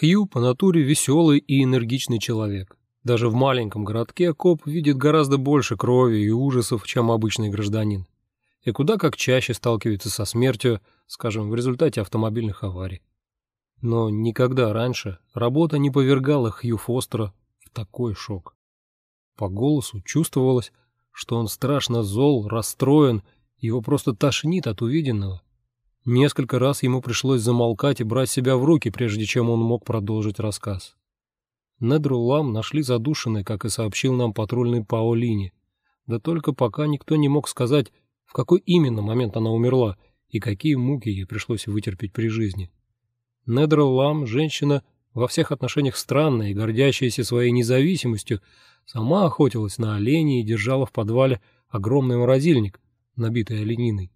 Хью по натуре веселый и энергичный человек. Даже в маленьком городке коп видит гораздо больше крови и ужасов, чем обычный гражданин. И куда как чаще сталкивается со смертью, скажем, в результате автомобильных аварий. Но никогда раньше работа не повергала Хью Фостера в такой шок. По голосу чувствовалось, что он страшно зол, расстроен, его просто тошнит от увиденного. Несколько раз ему пришлось замолкать и брать себя в руки, прежде чем он мог продолжить рассказ. Недру Лам нашли задушенной, как и сообщил нам патрульный Паолини. Да только пока никто не мог сказать, в какой именно момент она умерла и какие муки ей пришлось вытерпеть при жизни. Недра Лам, женщина во всех отношениях странная и гордящаяся своей независимостью, сама охотилась на оленей и держала в подвале огромный морозильник, набитый олениной.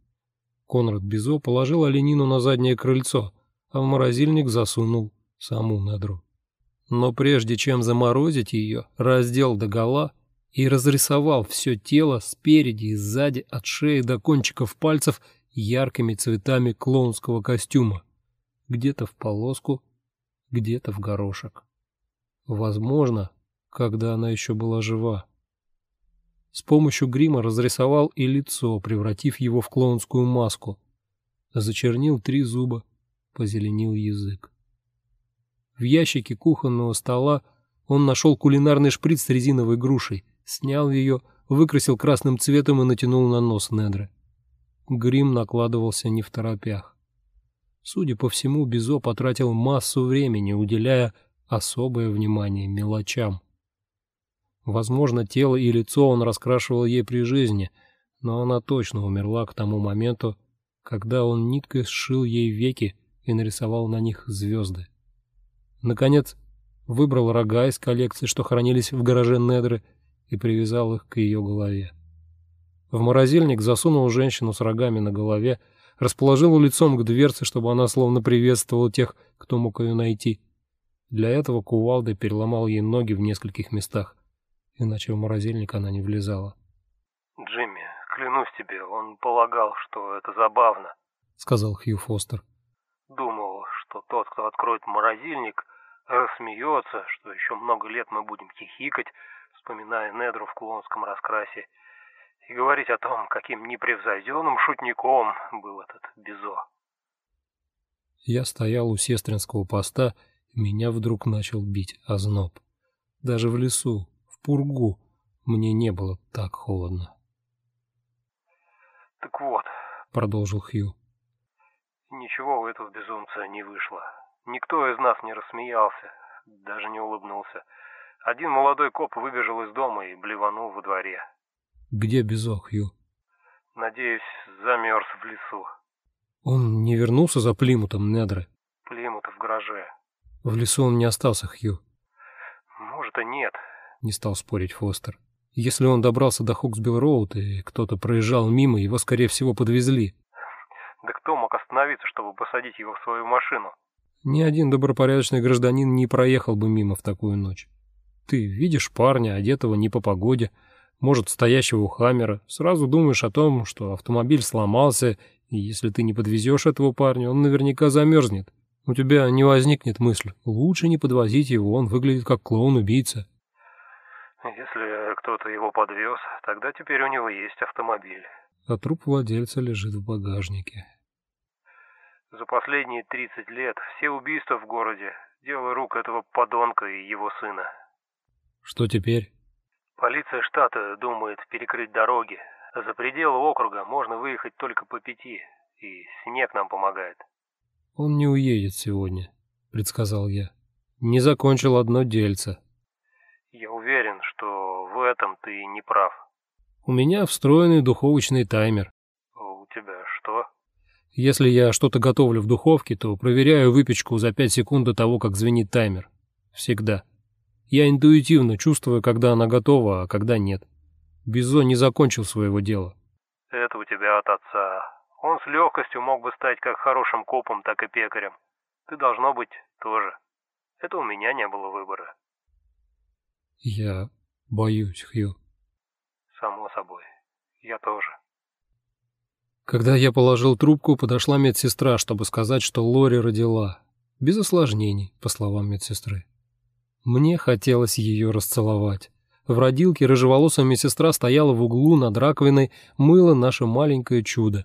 Конрад Бизо положил оленину на заднее крыльцо, а в морозильник засунул саму Недру. Но прежде чем заморозить ее, раздел догола и разрисовал все тело спереди и сзади от шеи до кончиков пальцев яркими цветами клоунского костюма. Где-то в полоску, где-то в горошек. Возможно, когда она еще была жива. С помощью грима разрисовал и лицо, превратив его в клоунскую маску. Зачернил три зуба, позеленил язык. В ящике кухонного стола он нашел кулинарный шприц с резиновой грушей, снял ее, выкрасил красным цветом и натянул на нос Недры. Грим накладывался не в торопях. Судя по всему, Бизо потратил массу времени, уделяя особое внимание мелочам. Возможно, тело и лицо он раскрашивал ей при жизни, но она точно умерла к тому моменту, когда он ниткой сшил ей веки и нарисовал на них звезды. Наконец, выбрал рога из коллекции, что хранились в гараже Недры, и привязал их к ее голове. В морозильник засунул женщину с рогами на голове, расположил лицом к дверце, чтобы она словно приветствовала тех, кто мог ее найти. Для этого кувалдой переломал ей ноги в нескольких местах, иначе в морозильник она не влезала. «Джимми, клянусь тебе, он полагал, что это забавно», — сказал Хью Фостер. «Думал, что тот, кто откроет морозильник, рассмеется, что еще много лет мы будем хихикать, вспоминая Недру в клонском раскрасе, и говорить о том, каким непревзойденным шутником был этот Бизо. Я стоял у сестринского поста, и меня вдруг начал бить озноб. Даже в лесу, пургу, мне не было так холодно. «Так вот», — продолжил Хью, — «ничего у этого безумца не вышло. Никто из нас не рассмеялся, даже не улыбнулся. Один молодой коп выбежал из дома и блеванул во дворе. Где Безо, Хью? Надеюсь, замерз в лесу. Он не вернулся за Плимутом, Недры? Плимут в гараже. В лесу он не остался, Хью. Может и нет. Не стал спорить Фостер. Если он добрался до Хоксбилл-Роуд и кто-то проезжал мимо, его, скорее всего, подвезли. Да кто мог остановиться, чтобы посадить его в свою машину? Ни один добропорядочный гражданин не проехал бы мимо в такую ночь. Ты видишь парня, одетого не по погоде, может, стоящего у Хаммера, сразу думаешь о том, что автомобиль сломался, и если ты не подвезешь этого парня, он наверняка замерзнет. У тебя не возникнет мысль, лучше не подвозить его, он выглядит как клоун-убийца. Если кто-то его подвез, тогда теперь у него есть автомобиль. А труп владельца лежит в багажнике. За последние 30 лет все убийства в городе – дело рук этого подонка и его сына. Что теперь? Полиция штата думает перекрыть дороги. За пределы округа можно выехать только по пяти, и снег нам помогает. Он не уедет сегодня, предсказал я. Не закончил одно дельце. Я уверен, что в этом ты не прав. У меня встроенный духовочный таймер. У тебя что? Если я что-то готовлю в духовке, то проверяю выпечку за 5 секунд до того, как звенит таймер. Всегда. Я интуитивно чувствую, когда она готова, а когда нет. Бизо не закончил своего дела. Это у тебя от отца. Он с легкостью мог бы стать как хорошим копом, так и пекарем. Ты должно быть тоже. Это у меня не было выбора. Я боюсь, Хью. Само собой. Я тоже. Когда я положил трубку, подошла медсестра, чтобы сказать, что Лори родила. без осложнений, по словам медсестры. Мне хотелось ее расцеловать. В родилке рыжеволосая медсестра стояла в углу над раковиной, мыла наше маленькое чудо.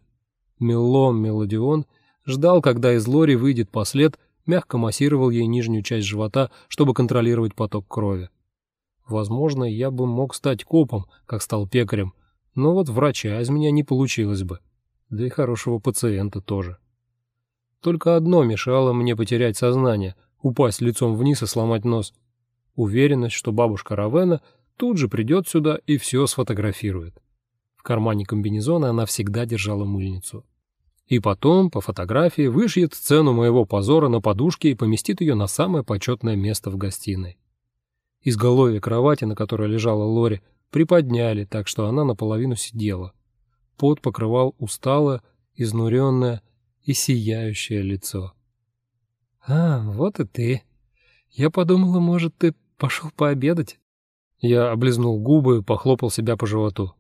Мелом Мелодион ждал, когда из лори выйдет послед, мягко массировал ей нижнюю часть живота, чтобы контролировать поток крови. Возможно, я бы мог стать копом, как стал пекарем, но вот врача из меня не получилось бы. Да и хорошего пациента тоже. Только одно мешало мне потерять сознание, упасть лицом вниз и сломать нос. Уверенность, что бабушка Равена тут же придет сюда и все сфотографирует. В кармане комбинезона она всегда держала мыльницу. И потом, по фотографии, вышьет сцену моего позора на подушке и поместит ее на самое почетное место в гостиной. Изголовье кровати, на которой лежала Лори, приподняли, так что она наполовину сидела. Пот покрывал усталое, изнуренное и сияющее лицо. «А, вот и ты. Я подумала, может, ты пошел пообедать?» Я облизнул губы, похлопал себя по животу.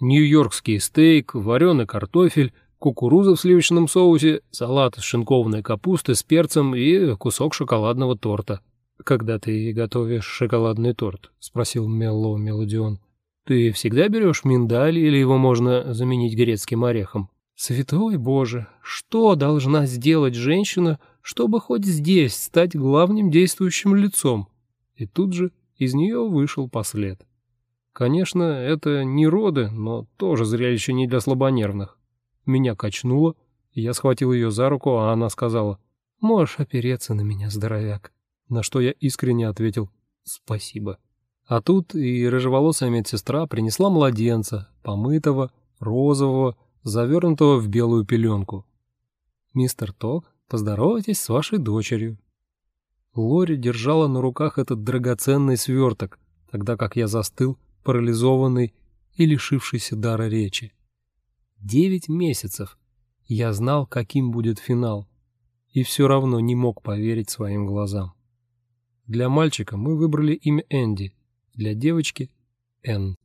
Нью-йоркский стейк, вареный картофель, кукуруза в сливочном соусе, салат из шинкованной капусты с перцем и кусок шоколадного торта. «Когда ты готовишь шоколадный торт?» — спросил Мелло Мелодион. «Ты всегда берешь миндаль или его можно заменить грецким орехом?» «Святой Боже, что должна сделать женщина, чтобы хоть здесь стать главным действующим лицом?» И тут же из нее вышел послед. Конечно, это не роды, но тоже зрелище не для слабонервных. Меня качнуло, я схватил ее за руку, а она сказала, «Можешь опереться на меня, здоровяк». На что я искренне ответил «Спасибо». А тут и рыжеволосая медсестра принесла младенца, помытого, розового, завернутого в белую пеленку. «Мистер Ток, поздоровайтесь с вашей дочерью». Лори держала на руках этот драгоценный сверток, тогда как я застыл, парализованный и лишившийся дара речи. Девять месяцев я знал, каким будет финал, и все равно не мог поверить своим глазам. Для мальчика мы выбрали имя Энди, для девочки — Энн.